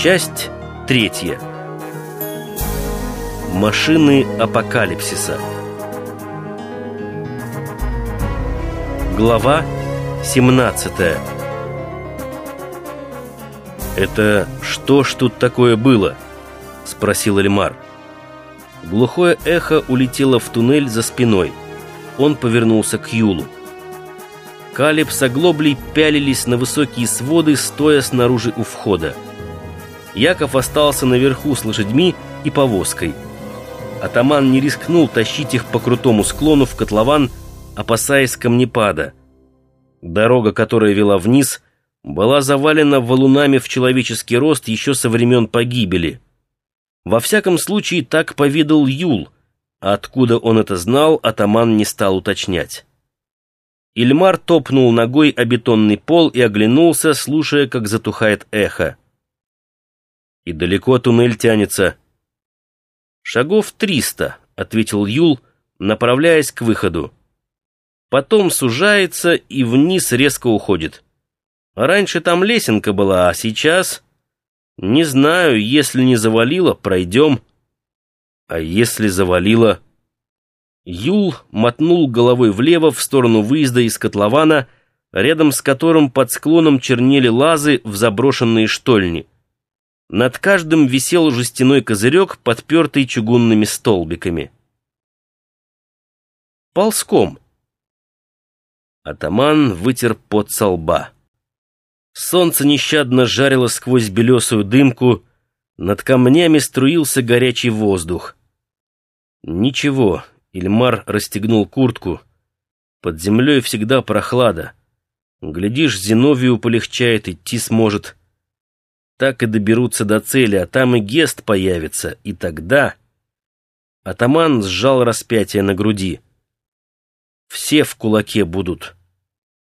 Часть третья. Машины апокалипсиса. Глава 17 «Это что ж тут такое было?» — спросил Эльмар. Глухое эхо улетело в туннель за спиной. Он повернулся к Юлу. Калиб с пялились на высокие своды, стоя снаружи у входа. Яков остался наверху с лошадьми и повозкой. Атаман не рискнул тащить их по крутому склону в котлован, опасаясь камнепада. Дорога, которая вела вниз, была завалена валунами в человеческий рост еще со времен погибели. Во всяком случае, так повидал Юл, а откуда он это знал, атаман не стал уточнять. Ильмар топнул ногой о бетонный пол и оглянулся, слушая, как затухает эхо. «И далеко туннель тянется?» «Шагов триста», — ответил Юл, направляясь к выходу. Потом сужается и вниз резко уходит. Раньше там лесенка была, а сейчас... Не знаю, если не завалило, пройдем. А если завалило... Юл мотнул головой влево в сторону выезда из котлована, рядом с которым под склоном чернели лазы в заброшенные штольни. Над каждым висел жестяной козырек, подпертый чугунными столбиками. Ползком. Атаман вытер пот со лба. Солнце нещадно жарило сквозь белесую дымку, над камнями струился горячий воздух. Ничего, Ильмар расстегнул куртку. Под землей всегда прохлада. Глядишь, Зиновию полегчает, идти сможет. Так и доберутся до цели, а там и Гест появится, и тогда... Атаман сжал распятие на груди. Все в кулаке будут.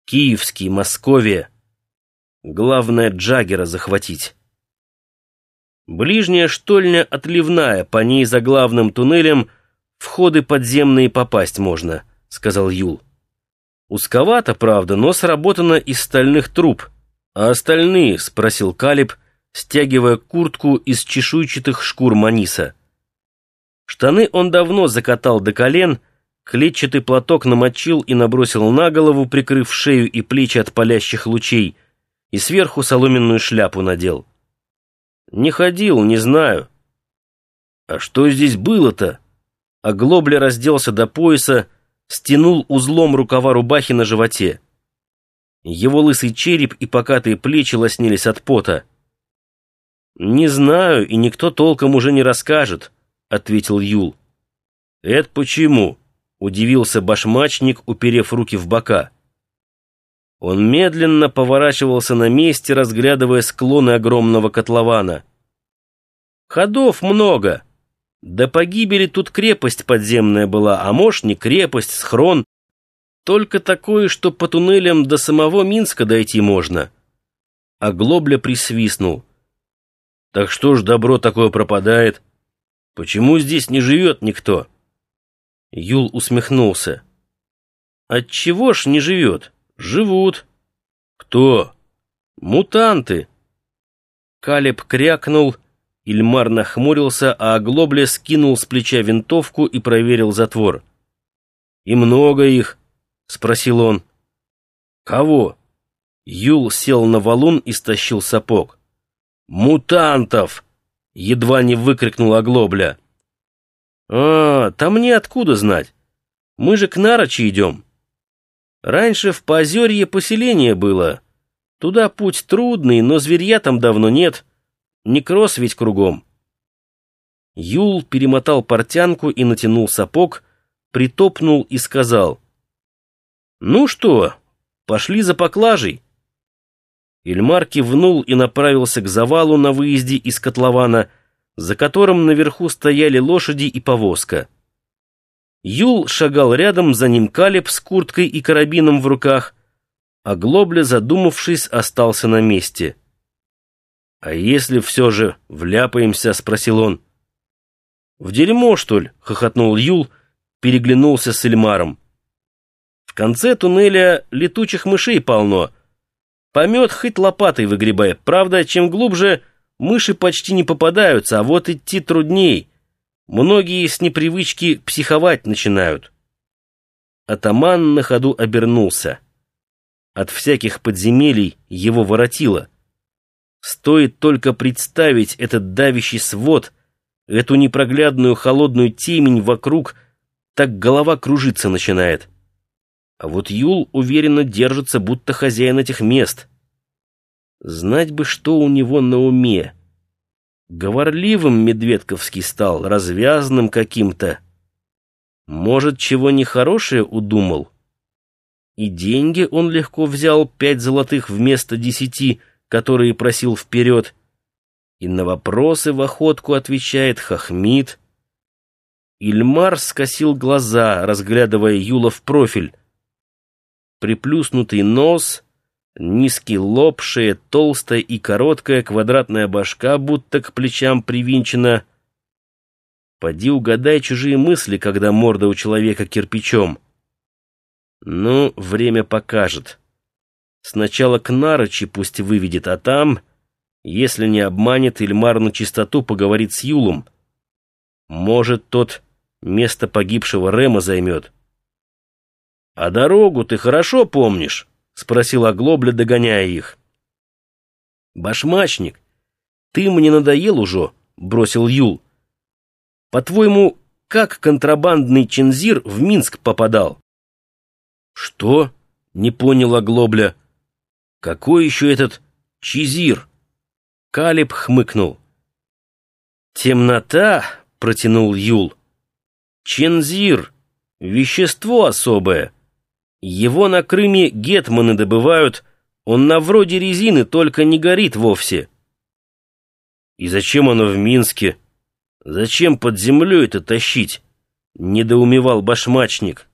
Киевский, Московия. Главное, Джаггера захватить. Ближняя штольня отливная, по ней за главным туннелем — входы подземные попасть можно», — сказал Юл. «Узковато, правда, но сработано из стальных труб. А остальные?» — спросил Калиб, стягивая куртку из чешуйчатых шкур маниса. Штаны он давно закатал до колен, клетчатый платок намочил и набросил на голову, прикрыв шею и плечи от палящих лучей, и сверху соломенную шляпу надел. «Не ходил, не знаю». «А что здесь было-то?» а Глобля разделся до пояса, стянул узлом рукава рубахи на животе. Его лысый череп и покатые плечи лоснились от пота. «Не знаю, и никто толком уже не расскажет», — ответил Юл. «Это почему?» — удивился башмачник, уперев руки в бока. Он медленно поворачивался на месте, разглядывая склоны огромного котлована. «Ходов много», до погибели тут крепость подземная была, а может, не крепость, схрон. Только такое, что по туннелям до самого Минска дойти можно. А Глобля присвистнул. Так что ж добро такое пропадает? Почему здесь не живет никто? Юл усмехнулся. Отчего ж не живет? Живут. Кто? Мутанты. Калеб крякнул Ильмар нахмурился, а Оглобля скинул с плеча винтовку и проверил затвор. «И много их?» — спросил он. «Кого?» Юл сел на валун и стащил сапог. «Мутантов!» — едва не выкрикнул Оглобля. «А, там мне откуда знать? Мы же к Нарочи идем. Раньше в Поозерье поселение было. Туда путь трудный, но зверья там давно нет». Некроз ведь кругом. Юл перемотал портянку и натянул сапог, притопнул и сказал. «Ну что, пошли за поклажей?» Ильмар кивнул и направился к завалу на выезде из котлована, за которым наверху стояли лошади и повозка. Юл шагал рядом, за ним Калеб с курткой и карабином в руках, а Глобля, задумавшись, остался на месте — «А если все же вляпаемся?» — спросил он. «В дерьмо, что ли?» — хохотнул Юл, переглянулся с Эльмаром. «В конце туннеля летучих мышей полно. Помет хоть лопатой выгребай. Правда, чем глубже, мыши почти не попадаются, а вот идти трудней. Многие с непривычки психовать начинают. Атаман на ходу обернулся. От всяких подземелий его воротило. Стоит только представить этот давящий свод, эту непроглядную холодную темень вокруг, так голова кружиться начинает. А вот Юл уверенно держится, будто хозяин этих мест. Знать бы, что у него на уме. Говорливым Медведковский стал, развязным каким-то. Может, чего нехорошее удумал? И деньги он легко взял, пять золотых вместо десяти, которые просил вперед. И на вопросы в охотку отвечает Хахмид. Ильмар скосил глаза, разглядывая Юла в профиль. Приплюснутый нос, низкий лоб, шея толстая и короткая, квадратная башка, будто к плечам привинчена — Поди угадай чужие мысли, когда морда у человека кирпичом. Ну, время покажет. Сначала к Нарочи пусть выведет, а там, если не обманет, Ильмар на чистоту поговорит с Юлом. Может, тот место погибшего Рема займет. — А дорогу ты хорошо помнишь? — спросил Оглобля, догоняя их. — Башмачник, ты мне надоел уже, — бросил Юл. По-твоему, как контрабандный Чензир в Минск попадал? Что? Не поняла Глобля. Какой еще этот Чизир? Калиб хмыкнул. Темнота, протянул Юл. Чензир, вещество особое. Его на Крыме гетманы добывают, он на вроде резины, только не горит вовсе. И зачем оно в Минске? Зачем под землей это тащить? Недоумевал башмачник.